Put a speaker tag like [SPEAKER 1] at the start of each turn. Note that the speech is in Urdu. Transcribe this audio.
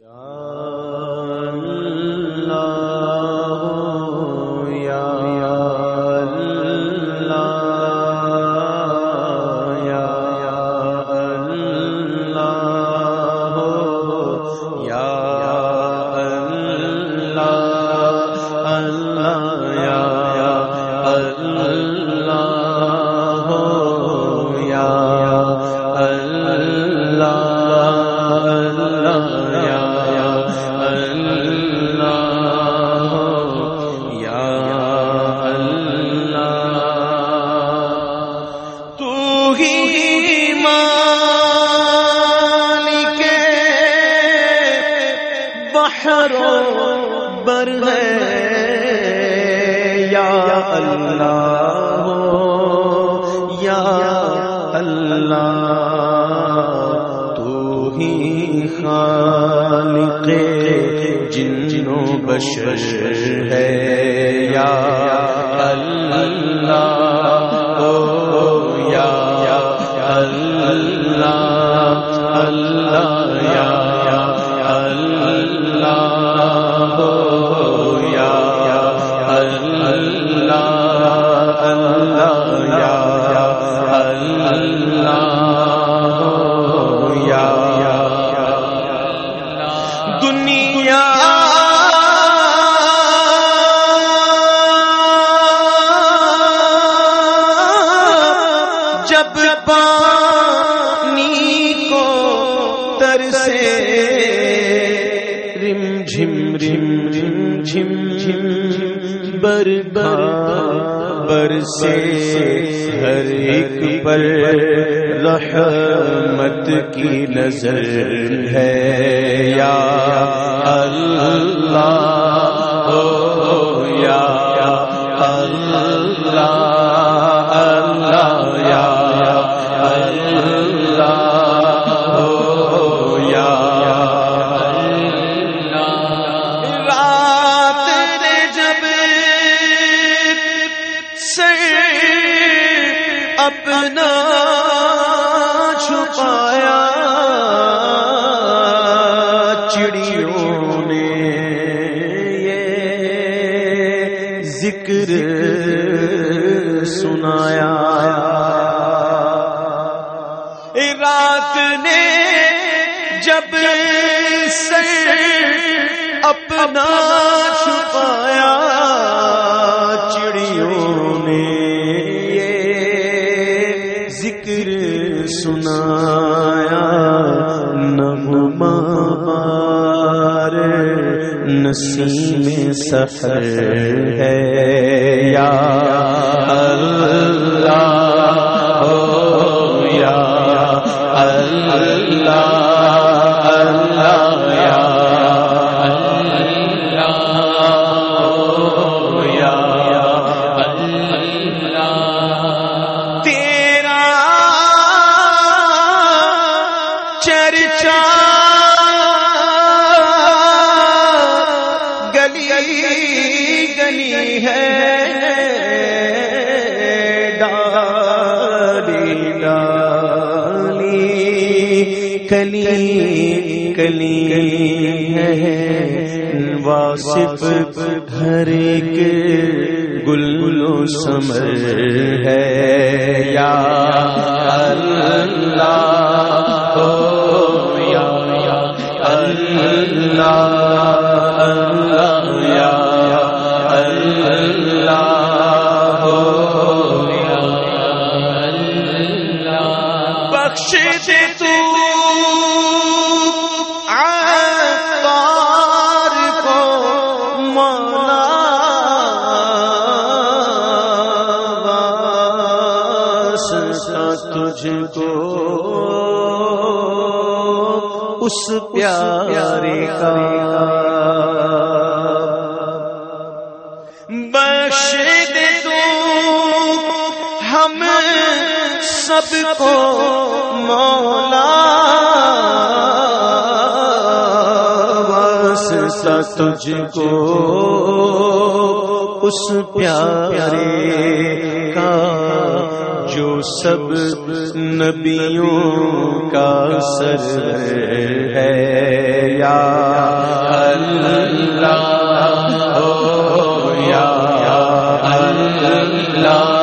[SPEAKER 1] یا بر ہے یا اللہ یا اللہ، تو ہی خالق جن جنوں بشر ہے یا اللہ اللہ، یا رم رم جھم جھم بر سے ہر ایک پر رحمت کی نظر ہے۔ یا اللہ یا اللہ اپنا چھپایا چڑیوں نے یہ ذکر سنایا۔ رات نے جب سر اپنا چھپایا نغمہ نسیم سفر ہے یا کلی کلی ہے واسف ہر ایک گل گلو سمر ہے یا اللہ تجھ کو، اس پیارے کا۔ بخش دے تو ہم سب کو، مولا۔ تجھ کو، اس پیارے کا جو سب نبیوں کا سر ہے۔ یا اللہ او یا اللہ۔